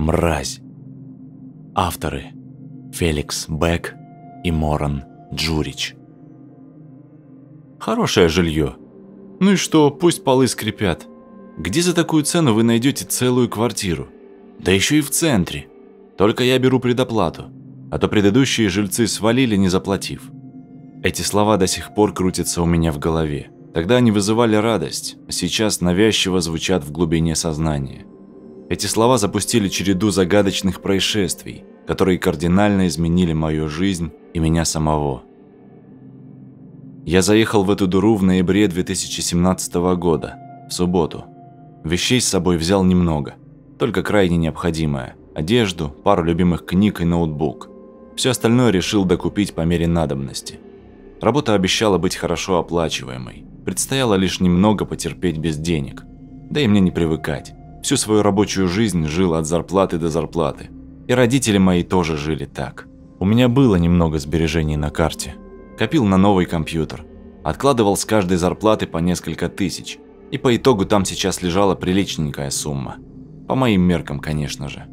Мразь. Авторы. Феликс Бек и Моран Джурич. Хорошее жилье. Ну и что, пусть полы скрипят. Где за такую цену вы найдете целую квартиру? Да еще и в центре. Только я беру предоплату, а то предыдущие жильцы свалили, не заплатив. Эти слова до сих пор крутятся у меня в голове. Тогда они вызывали радость, а сейчас навязчиво звучат в глубине сознания. Эти слова запустили череду загадочных происшествий, которые кардинально изменили мою жизнь и меня самого. Я заехал в эту дуру в ноябре 2017 года, в субботу. Вещей с собой взял немного, только крайне необходимое – одежду, пару любимых книг и ноутбук. Все остальное решил докупить по мере надобности. Работа обещала быть хорошо оплачиваемой. Предстояло лишь немного потерпеть без денег. Да и мне не привыкать. Всю свою рабочую жизнь жил от зарплаты до зарплаты. И родители мои тоже жили так. У меня было немного сбережений на карте. Копил на новый компьютер. Откладывал с каждой зарплаты по несколько тысяч. И по итогу там сейчас лежала приличненькая сумма. По моим меркам, конечно же.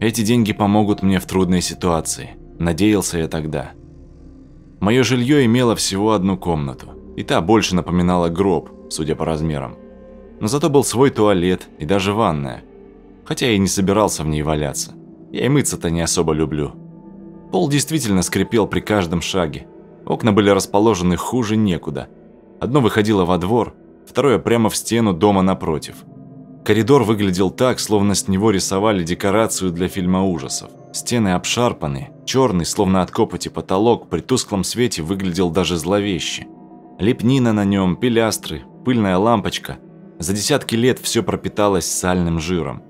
Эти деньги помогут мне в трудной ситуации. Надеялся я тогда. Мое жилье имело всего одну комнату. И та больше напоминала гроб, судя по размерам но зато был свой туалет и даже ванная. Хотя я и не собирался в ней валяться. Я и мыться-то не особо люблю. Пол действительно скрипел при каждом шаге. Окна были расположены хуже некуда. Одно выходило во двор, второе прямо в стену дома напротив. Коридор выглядел так, словно с него рисовали декорацию для фильма ужасов. Стены обшарпаны, черный, словно от копоти потолок, при тусклом свете выглядел даже зловеще. Лепнина на нем, пилястры, пыльная лампочка – за десятки лет все пропиталось сальным жиром.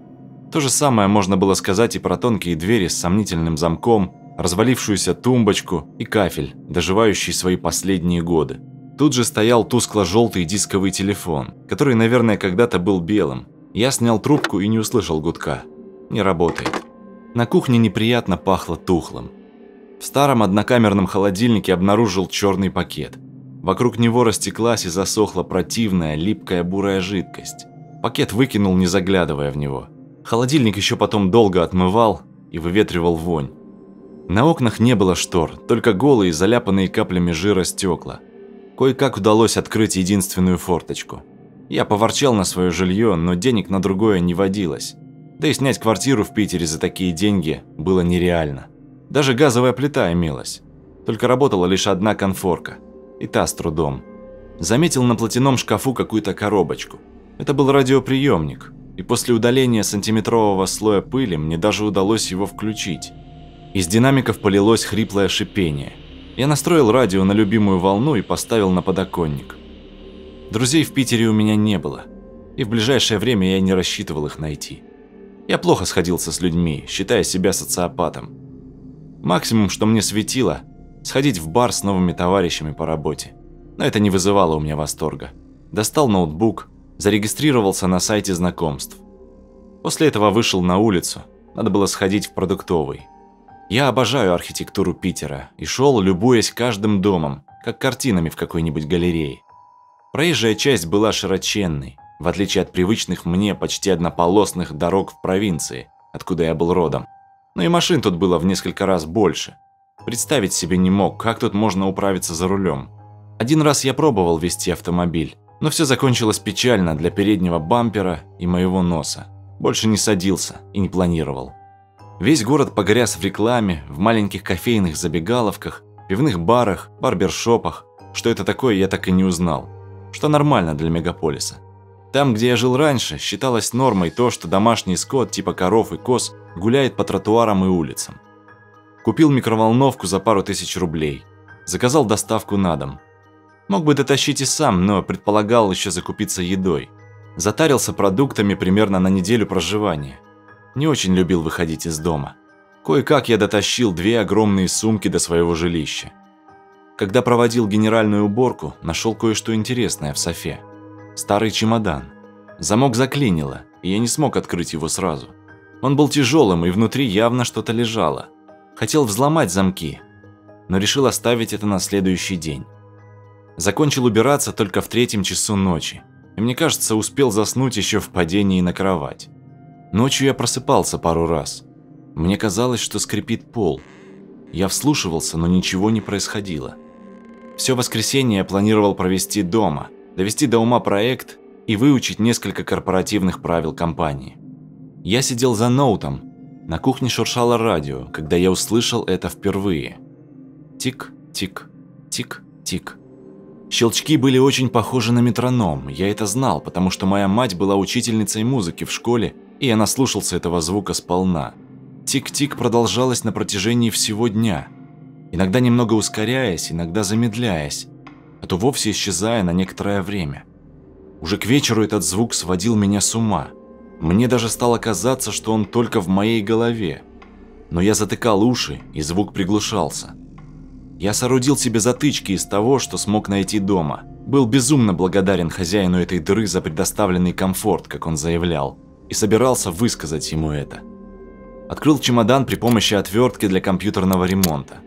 То же самое можно было сказать и про тонкие двери с сомнительным замком, развалившуюся тумбочку и кафель, доживающий свои последние годы. Тут же стоял тускло-желтый дисковый телефон, который, наверное, когда-то был белым. Я снял трубку и не услышал гудка. Не работает. На кухне неприятно пахло тухлым. В старом однокамерном холодильнике обнаружил черный пакет – Вокруг него растеклась и засохла противная, липкая бурая жидкость. Пакет выкинул, не заглядывая в него. Холодильник еще потом долго отмывал и выветривал вонь. На окнах не было штор, только голые, заляпанные каплями жира стекла. Кое-как удалось открыть единственную форточку. Я поворчал на свое жилье, но денег на другое не водилось. Да и снять квартиру в Питере за такие деньги было нереально. Даже газовая плита имелась. Только работала лишь одна конфорка – и та с трудом. Заметил на платяном шкафу какую-то коробочку. Это был радиоприемник, и после удаления сантиметрового слоя пыли мне даже удалось его включить. Из динамиков полилось хриплое шипение. Я настроил радио на любимую волну и поставил на подоконник. Друзей в Питере у меня не было, и в ближайшее время я не рассчитывал их найти. Я плохо сходился с людьми, считая себя социопатом. Максимум, что мне светило, сходить в бар с новыми товарищами по работе. Но это не вызывало у меня восторга. Достал ноутбук, зарегистрировался на сайте знакомств. После этого вышел на улицу, надо было сходить в продуктовый. Я обожаю архитектуру Питера и шел, любуясь каждым домом, как картинами в какой-нибудь галерее. Проезжая часть была широченной, в отличие от привычных мне почти однополосных дорог в провинции, откуда я был родом. Но и машин тут было в несколько раз больше – Представить себе не мог, как тут можно управиться за рулем. Один раз я пробовал вести автомобиль, но все закончилось печально для переднего бампера и моего носа. Больше не садился и не планировал. Весь город погряз в рекламе, в маленьких кофейных забегаловках, пивных барах, барбершопах. Что это такое, я так и не узнал. Что нормально для мегаполиса. Там, где я жил раньше, считалось нормой то, что домашний скот типа коров и коз гуляет по тротуарам и улицам. Купил микроволновку за пару тысяч рублей. Заказал доставку на дом. Мог бы дотащить и сам, но предполагал еще закупиться едой. Затарился продуктами примерно на неделю проживания. Не очень любил выходить из дома. Кое-как я дотащил две огромные сумки до своего жилища. Когда проводил генеральную уборку, нашел кое-что интересное в софе. Старый чемодан. Замок заклинило, и я не смог открыть его сразу. Он был тяжелым, и внутри явно что-то лежало – Хотел взломать замки, но решил оставить это на следующий день. Закончил убираться только в третьем часу ночи, и мне кажется, успел заснуть еще в падении на кровать. Ночью я просыпался пару раз. Мне казалось, что скрипит пол. Я вслушивался, но ничего не происходило. Все воскресенье я планировал провести дома, довести до ума проект и выучить несколько корпоративных правил компании. Я сидел за ноутом, на кухне шуршало радио, когда я услышал это впервые. Тик-тик, тик-тик. Щелчки были очень похожи на метроном, я это знал, потому что моя мать была учительницей музыки в школе, и я наслушался этого звука сполна. Тик-тик продолжалось на протяжении всего дня, иногда немного ускоряясь, иногда замедляясь, а то вовсе исчезая на некоторое время. Уже к вечеру этот звук сводил меня с ума. Мне даже стало казаться, что он только в моей голове. Но я затыкал уши, и звук приглушался. Я соорудил себе затычки из того, что смог найти дома. Был безумно благодарен хозяину этой дыры за предоставленный комфорт, как он заявлял, и собирался высказать ему это. Открыл чемодан при помощи отвертки для компьютерного ремонта.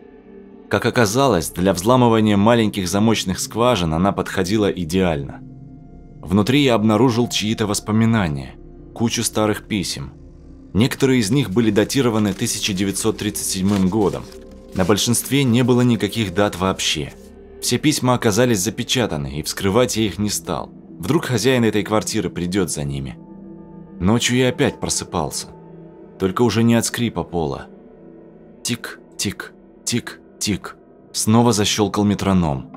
Как оказалось, для взламывания маленьких замочных скважин она подходила идеально. Внутри я обнаружил чьи-то воспоминания, кучу старых писем. Некоторые из них были датированы 1937 годом, на большинстве не было никаких дат вообще. Все письма оказались запечатаны, и вскрывать я их не стал. Вдруг хозяин этой квартиры придет за ними. Ночью я опять просыпался. Только уже не от скрипа пола. Тик-тик, тик-тик. Снова защелкал метроном.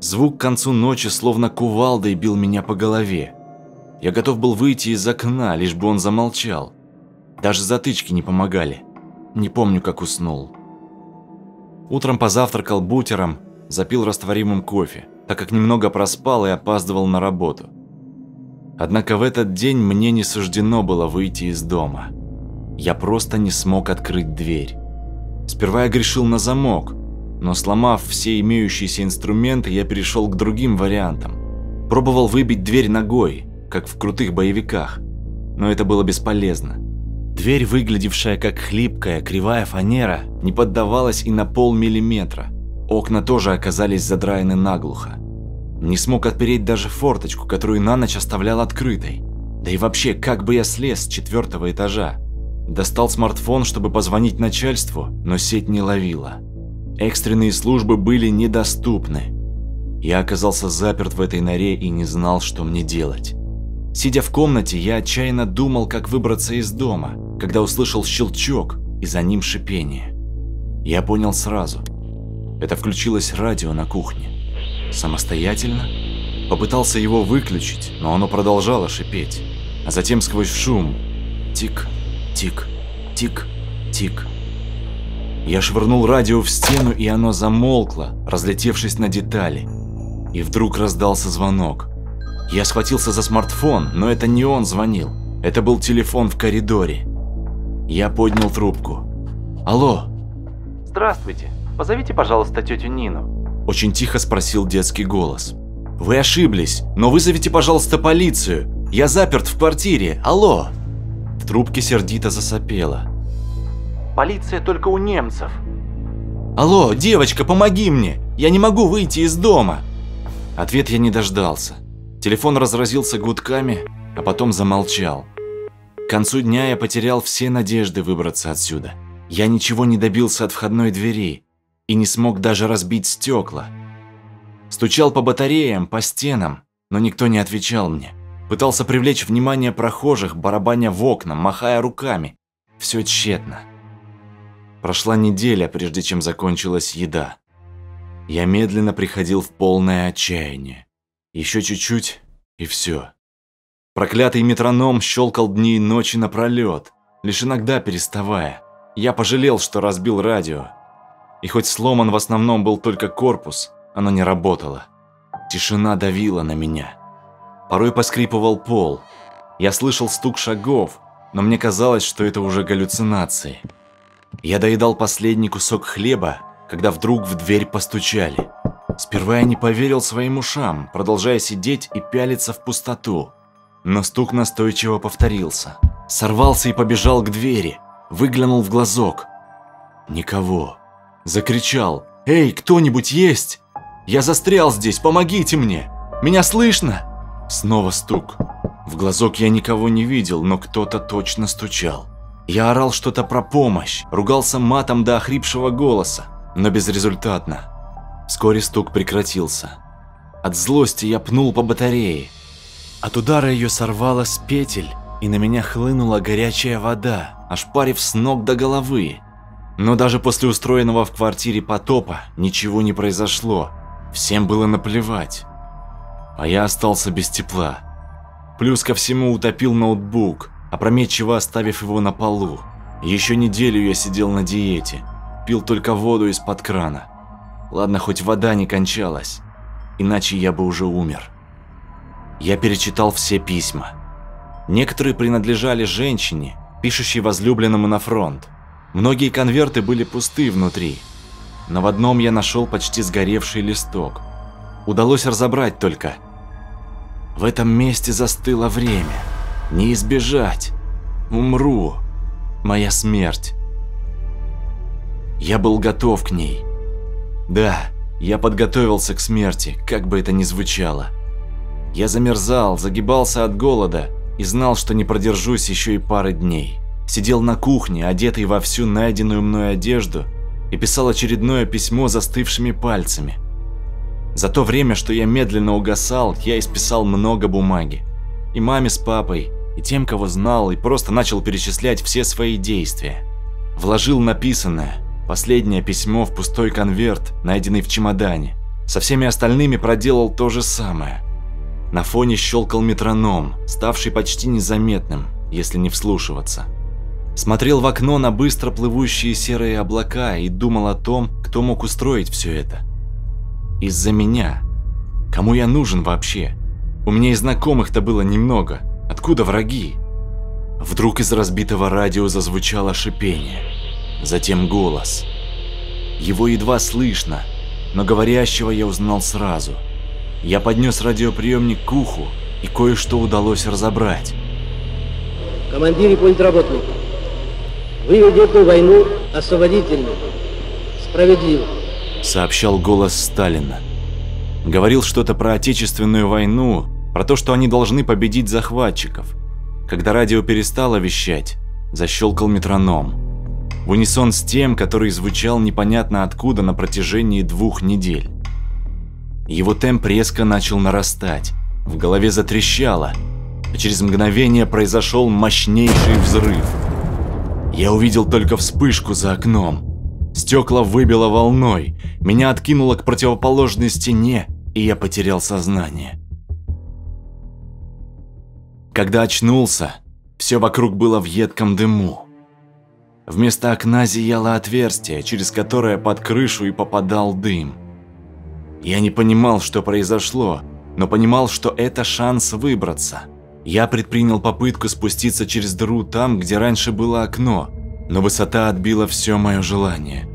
Звук к концу ночи словно кувалдой бил меня по голове. Я готов был выйти из окна, лишь бы он замолчал. Даже затычки не помогали. Не помню, как уснул. Утром позавтракал бутером, запил растворимым кофе, так как немного проспал и опаздывал на работу. Однако в этот день мне не суждено было выйти из дома. Я просто не смог открыть дверь. Сперва я грешил на замок, но сломав все имеющиеся инструменты, я перешел к другим вариантам. Пробовал выбить дверь ногой, как в крутых боевиках, но это было бесполезно. Дверь, выглядевшая как хлипкая, кривая фанера, не поддавалась и на полмиллиметра. Окна тоже оказались задраены наглухо. Не смог отпереть даже форточку, которую на ночь оставлял открытой. Да и вообще, как бы я слез с четвертого этажа? Достал смартфон, чтобы позвонить начальству, но сеть не ловила. Экстренные службы были недоступны. Я оказался заперт в этой норе и не знал, что мне делать. Сидя в комнате, я отчаянно думал, как выбраться из дома, когда услышал щелчок и за ним шипение. Я понял сразу. Это включилось радио на кухне. Самостоятельно? Попытался его выключить, но оно продолжало шипеть. А затем сквозь шум. Тик, тик, тик, тик. Я швырнул радио в стену, и оно замолкло, разлетевшись на детали. И вдруг раздался звонок. Я схватился за смартфон, но это не он звонил. Это был телефон в коридоре. Я поднял трубку. Алло. Здравствуйте. Позовите, пожалуйста, тетю Нину. Очень тихо спросил детский голос. Вы ошиблись, но вызовите, пожалуйста, полицию. Я заперт в квартире. Алло. В трубке сердито засопело. Полиция только у немцев. Алло, девочка, помоги мне. Я не могу выйти из дома. Ответ я не дождался. Телефон разразился гудками, а потом замолчал. К концу дня я потерял все надежды выбраться отсюда. Я ничего не добился от входной двери и не смог даже разбить стекла. Стучал по батареям, по стенам, но никто не отвечал мне. Пытался привлечь внимание прохожих, барабаня в окна, махая руками. Все тщетно. Прошла неделя, прежде чем закончилась еда. Я медленно приходил в полное отчаяние. Еще чуть-чуть, и все. Проклятый метроном щелкал дни и ночи напролет, лишь иногда переставая. Я пожалел, что разбил радио. И хоть сломан в основном был только корпус, оно не работало. Тишина давила на меня. Порой поскрипывал пол. Я слышал стук шагов, но мне казалось, что это уже галлюцинации. Я доедал последний кусок хлеба, когда вдруг в дверь постучали. Сперва я не поверил своим ушам, продолжая сидеть и пялиться в пустоту. Но стук настойчиво повторился. Сорвался и побежал к двери. Выглянул в глазок. Никого. Закричал. «Эй, кто-нибудь есть? Я застрял здесь, помогите мне! Меня слышно?» Снова стук. В глазок я никого не видел, но кто-то точно стучал. Я орал что-то про помощь, ругался матом до охрипшего голоса, но безрезультатно. Вскоре стук прекратился. От злости я пнул по батарее. От удара ее сорвало с петель, и на меня хлынула горячая вода, ошпарив с ног до головы. Но даже после устроенного в квартире потопа ничего не произошло. Всем было наплевать. А я остался без тепла. Плюс ко всему утопил ноутбук, опрометчиво оставив его на полу. Еще неделю я сидел на диете, пил только воду из-под крана. Ладно, хоть вода не кончалась, иначе я бы уже умер. Я перечитал все письма. Некоторые принадлежали женщине, пишущей возлюбленному на фронт. Многие конверты были пусты внутри, но в одном я нашел почти сгоревший листок. Удалось разобрать только. В этом месте застыло время. Не избежать. Умру. Моя смерть. Я был готов к ней. Да, я подготовился к смерти, как бы это ни звучало. Я замерзал, загибался от голода и знал, что не продержусь еще и пары дней. Сидел на кухне, одетый во всю найденную мной одежду, и писал очередное письмо застывшими пальцами. За то время, что я медленно угасал, я исписал много бумаги. И маме с папой, и тем, кого знал, и просто начал перечислять все свои действия. Вложил написанное, последнее письмо в пустой конверт, найденный в чемодане. Со всеми остальными проделал то же самое. На фоне щелкал метроном, ставший почти незаметным, если не вслушиваться. Смотрел в окно на быстро плывущие серые облака и думал о том, кто мог устроить все это. Из-за меня. Кому я нужен вообще? У меня и знакомых-то было немного. Откуда враги? Вдруг из разбитого радио зазвучало шипение. Затем голос. Его едва слышно, но говорящего я узнал сразу. Я поднес радиоприемник к уху, и кое-что удалось разобрать. Командир и политработник, вы ведете войну освободительную, справедливую. Сообщал голос Сталина. Говорил что-то про отечественную войну, про то, что они должны победить захватчиков. Когда радио перестало вещать, защелкал метроном. В унисон с тем, который звучал непонятно откуда на протяжении двух недель. Его темп резко начал нарастать, в голове затрещало, а через мгновение произошел мощнейший взрыв. Я увидел только вспышку за окном. Стекла выбило волной, меня откинуло к противоположной стене, и я потерял сознание. Когда очнулся, все вокруг было в едком дыму. Вместо окна зияло отверстие, через которое под крышу и попадал дым. Я не понимал, что произошло, но понимал, что это шанс выбраться – я предпринял попытку спуститься через дыру там, где раньше было окно, но высота отбила все мое желание.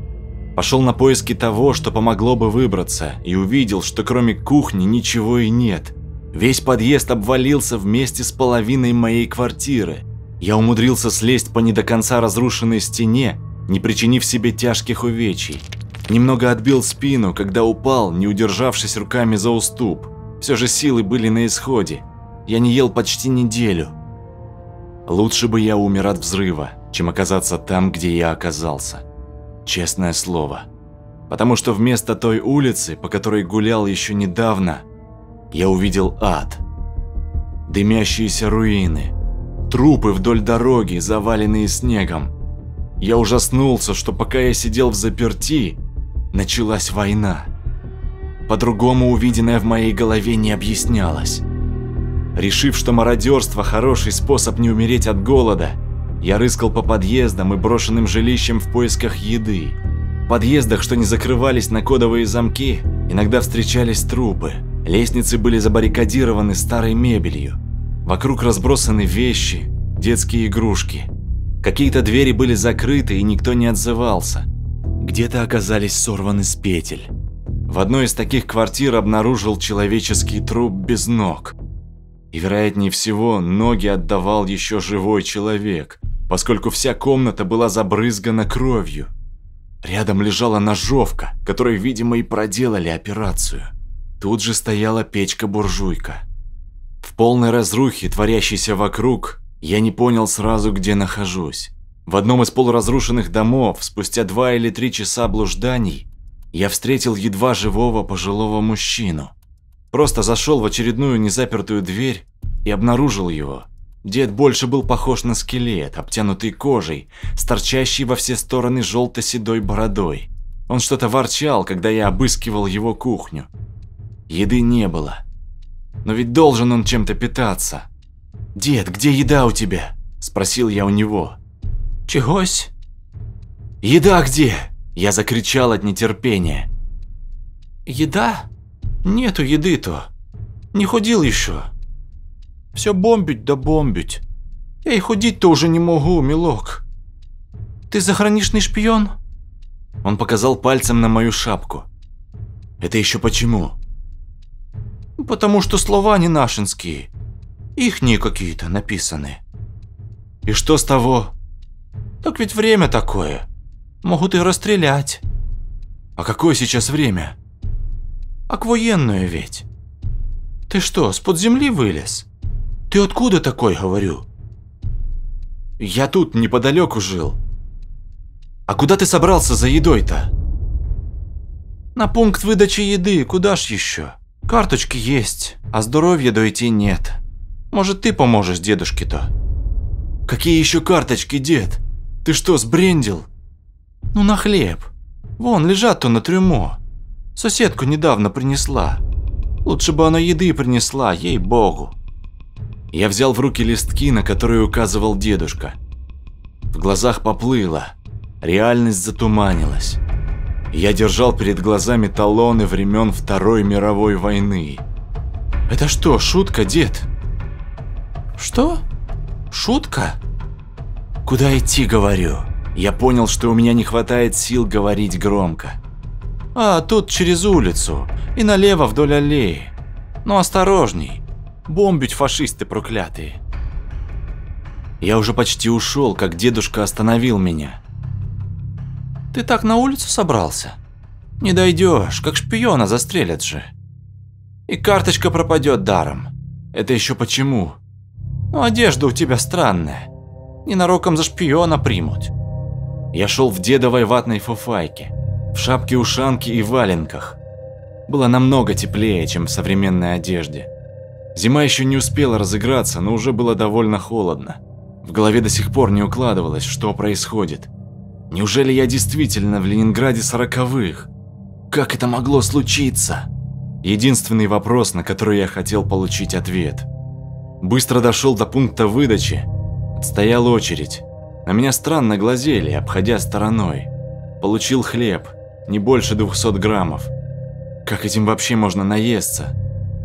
Пошел на поиски того, что помогло бы выбраться, и увидел, что кроме кухни ничего и нет. Весь подъезд обвалился вместе с половиной моей квартиры. Я умудрился слезть по не до конца разрушенной стене, не причинив себе тяжких увечий. Немного отбил спину, когда упал, не удержавшись руками за уступ. Все же силы были на исходе. Я не ел почти неделю. Лучше бы я умер от взрыва, чем оказаться там, где я оказался. Честное слово. Потому что вместо той улицы, по которой гулял еще недавно, я увидел ад. Дымящиеся руины, трупы вдоль дороги, заваленные снегом. Я ужаснулся, что пока я сидел в заперти, началась война. По-другому увиденное в моей голове не объяснялось. Решив, что мародерство – хороший способ не умереть от голода, я рыскал по подъездам и брошенным жилищам в поисках еды. В подъездах, что не закрывались на кодовые замки, иногда встречались трупы. Лестницы были забаррикадированы старой мебелью. Вокруг разбросаны вещи, детские игрушки. Какие-то двери были закрыты и никто не отзывался. Где-то оказались сорваны с петель. В одной из таких квартир обнаружил человеческий труп без ног. И вероятнее всего, ноги отдавал еще живой человек, поскольку вся комната была забрызгана кровью. Рядом лежала ножовка, которой, видимо, и проделали операцию. Тут же стояла печка-буржуйка. В полной разрухе, творящейся вокруг, я не понял сразу, где нахожусь. В одном из полуразрушенных домов, спустя два или три часа блужданий, я встретил едва живого пожилого мужчину. Просто зашел в очередную незапертую дверь и обнаружил его. Дед больше был похож на скелет, обтянутый кожей, с торчащей во все стороны желто-седой бородой. Он что-то ворчал, когда я обыскивал его кухню. Еды не было. Но ведь должен он чем-то питаться. «Дед, где еда у тебя?» – спросил я у него. «Чегось?» «Еда где?» – я закричал от нетерпения. «Еда? Нету еды-то. Не ходил еще. Все бомбить да бомбить. Я и ходить-то уже не могу, милок. Ты заграничный шпион?» Он показал пальцем на мою шапку. «Это еще почему?» «Потому что слова не нашинские. Ихние какие-то написаны». «И что с того?» «Так ведь время такое. Могут и расстрелять». «А какое сейчас время?» «Ак военное ведь». «Ты что, с под земли вылез?» Ты откуда такой, говорю? Я тут неподалеку жил. А куда ты собрался за едой-то? На пункт выдачи еды, куда ж еще? Карточки есть, а здоровья дойти нет. Может, ты поможешь дедушке-то? Какие еще карточки, дед? Ты что, сбрендил? Ну, на хлеб. Вон, лежат-то на трюмо. Соседку недавно принесла. Лучше бы она еды принесла, ей-богу. Я взял в руки листки, на которые указывал дедушка. В глазах поплыло, реальность затуманилась. Я держал перед глазами талоны времен Второй мировой войны. Это что, шутка, дед? Что? Шутка? Куда идти, говорю? Я понял, что у меня не хватает сил говорить громко. А, тут через улицу и налево вдоль аллеи. Но осторожней, Бомбить фашисты проклятые. Я уже почти ушел, как дедушка остановил меня. Ты так на улицу собрался? Не дойдешь, как шпиона застрелят же. И карточка пропадет даром. Это еще почему? Ну, одежда у тебя странная. Ненароком за шпиона примут. Я шел в дедовой ватной фуфайке, в шапке-ушанке и валенках. Было намного теплее, чем в современной одежде. Зима еще не успела разыграться, но уже было довольно холодно. В голове до сих пор не укладывалось, что происходит. Неужели я действительно в Ленинграде сороковых? Как это могло случиться? Единственный вопрос, на который я хотел получить ответ. Быстро дошел до пункта выдачи. Стояла очередь. На меня странно глазели, обходя стороной. Получил хлеб, не больше 200 граммов. Как этим вообще можно наесться?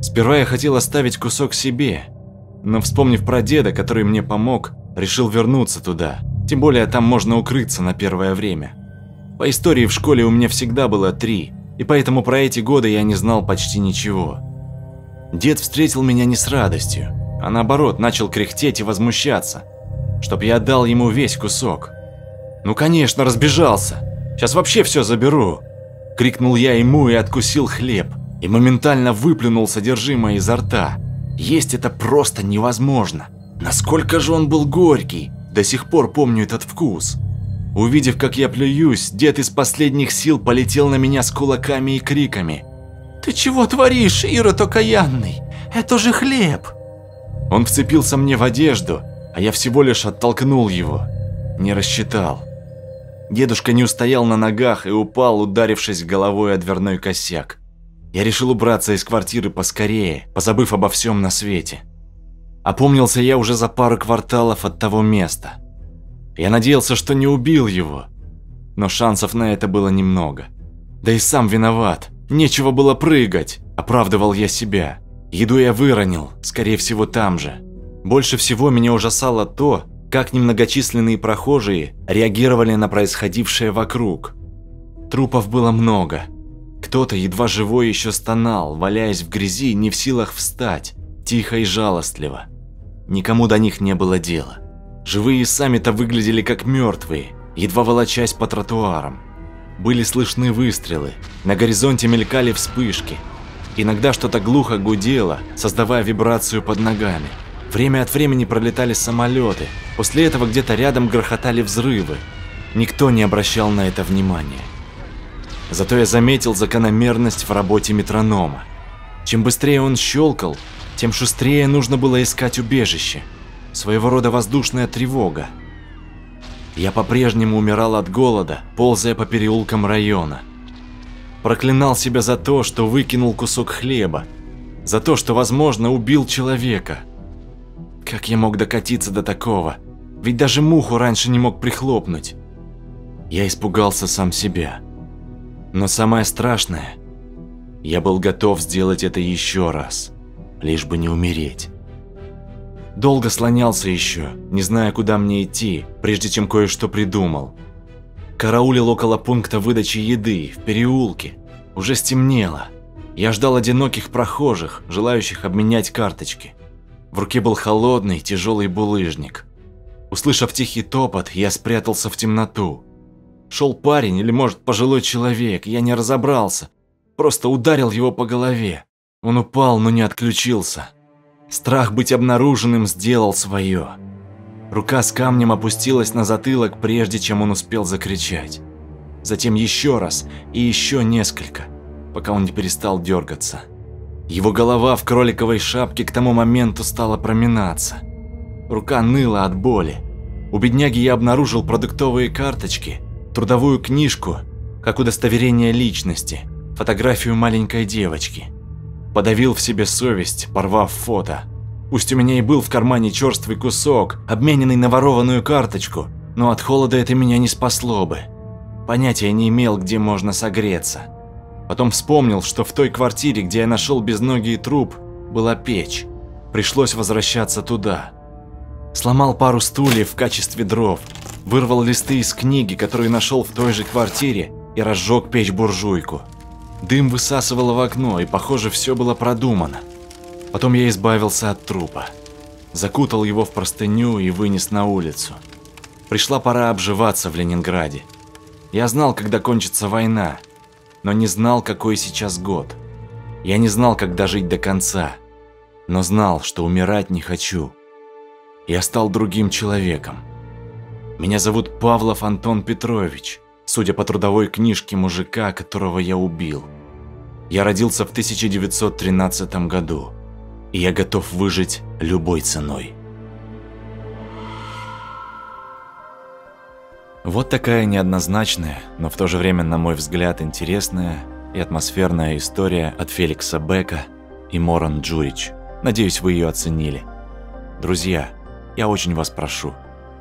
Сперва я хотел оставить кусок себе, но вспомнив про деда, который мне помог, решил вернуться туда. Тем более там можно укрыться на первое время. По истории в школе у меня всегда было три, и поэтому про эти годы я не знал почти ничего. Дед встретил меня не с радостью, а наоборот начал кряхтеть и возмущаться, чтоб я отдал ему весь кусок. «Ну конечно, разбежался! Сейчас вообще все заберу!» Крикнул я ему и откусил хлеб и моментально выплюнул содержимое изо рта. Есть это просто невозможно. Насколько же он был горький, до сих пор помню этот вкус. Увидев, как я плююсь, дед из последних сил полетел на меня с кулаками и криками. «Ты чего творишь, Ирод окаянный? Это же хлеб!» Он вцепился мне в одежду, а я всего лишь оттолкнул его. Не рассчитал. Дедушка не устоял на ногах и упал, ударившись головой о дверной косяк. Я решил убраться из квартиры поскорее, позабыв обо всем на свете. Опомнился я уже за пару кварталов от того места. Я надеялся, что не убил его, но шансов на это было немного. Да и сам виноват, нечего было прыгать, оправдывал я себя. Еду я выронил, скорее всего там же. Больше всего меня ужасало то, как немногочисленные прохожие реагировали на происходившее вокруг. Трупов было много – кто-то, едва живой, еще стонал, валяясь в грязи, не в силах встать, тихо и жалостливо. Никому до них не было дела. Живые сами-то выглядели как мертвые, едва волочась по тротуарам. Были слышны выстрелы, на горизонте мелькали вспышки. Иногда что-то глухо гудело, создавая вибрацию под ногами. Время от времени пролетали самолеты, после этого где-то рядом грохотали взрывы. Никто не обращал на это внимания. Зато я заметил закономерность в работе метронома. Чем быстрее он щелкал, тем шустрее нужно было искать убежище. Своего рода воздушная тревога. Я по-прежнему умирал от голода, ползая по переулкам района. Проклинал себя за то, что выкинул кусок хлеба, за то, что, возможно, убил человека. Как я мог докатиться до такого? Ведь даже муху раньше не мог прихлопнуть. Я испугался сам себя. Но самое страшное, я был готов сделать это еще раз, лишь бы не умереть. Долго слонялся еще, не зная, куда мне идти, прежде чем кое-что придумал. Караулил около пункта выдачи еды, в переулке. Уже стемнело. Я ждал одиноких прохожих, желающих обменять карточки. В руке был холодный, тяжелый булыжник. Услышав тихий топот, я спрятался в темноту. Шел парень или, может, пожилой человек, я не разобрался. Просто ударил его по голове. Он упал, но не отключился. Страх быть обнаруженным сделал свое. Рука с камнем опустилась на затылок, прежде чем он успел закричать. Затем еще раз и еще несколько, пока он не перестал дергаться. Его голова в кроликовой шапке к тому моменту стала проминаться. Рука ныла от боли. У бедняги я обнаружил продуктовые карточки, трудовую книжку, как удостоверение личности, фотографию маленькой девочки. Подавил в себе совесть, порвав фото. Пусть у меня и был в кармане черствый кусок, обмененный на ворованную карточку, но от холода это меня не спасло бы. Понятия не имел, где можно согреться. Потом вспомнил, что в той квартире, где я нашел безногий труп, была печь. Пришлось возвращаться туда. Сломал пару стульев в качестве дров, вырвал листы из книги, которые нашел в той же квартире, и разжег печь-буржуйку. Дым высасывало в окно, и, похоже, все было продумано. Потом я избавился от трупа. Закутал его в простыню и вынес на улицу. Пришла пора обживаться в Ленинграде. Я знал, когда кончится война, но не знал, какой сейчас год. Я не знал, как дожить до конца, но знал, что умирать не хочу. Я стал другим человеком. Меня зовут Павлов Антон Петрович, судя по трудовой книжке мужика, которого я убил. Я родился в 1913 году, и я готов выжить любой ценой. Вот такая неоднозначная, но в то же время, на мой взгляд, интересная и атмосферная история от Феликса Бека и Моран Джурич. Надеюсь, вы ее оценили. Друзья, я очень вас прошу,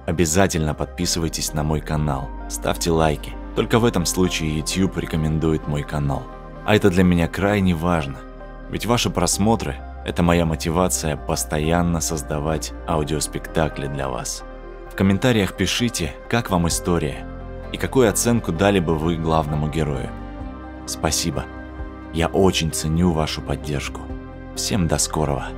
обязательно подписывайтесь на мой канал, ставьте лайки. Только в этом случае YouTube рекомендует мой канал. А это для меня крайне важно, ведь ваши просмотры – это моя мотивация постоянно создавать аудиоспектакли для вас. В комментариях пишите, как вам история и какую оценку дали бы вы главному герою. Спасибо. Я очень ценю вашу поддержку. Всем до скорого.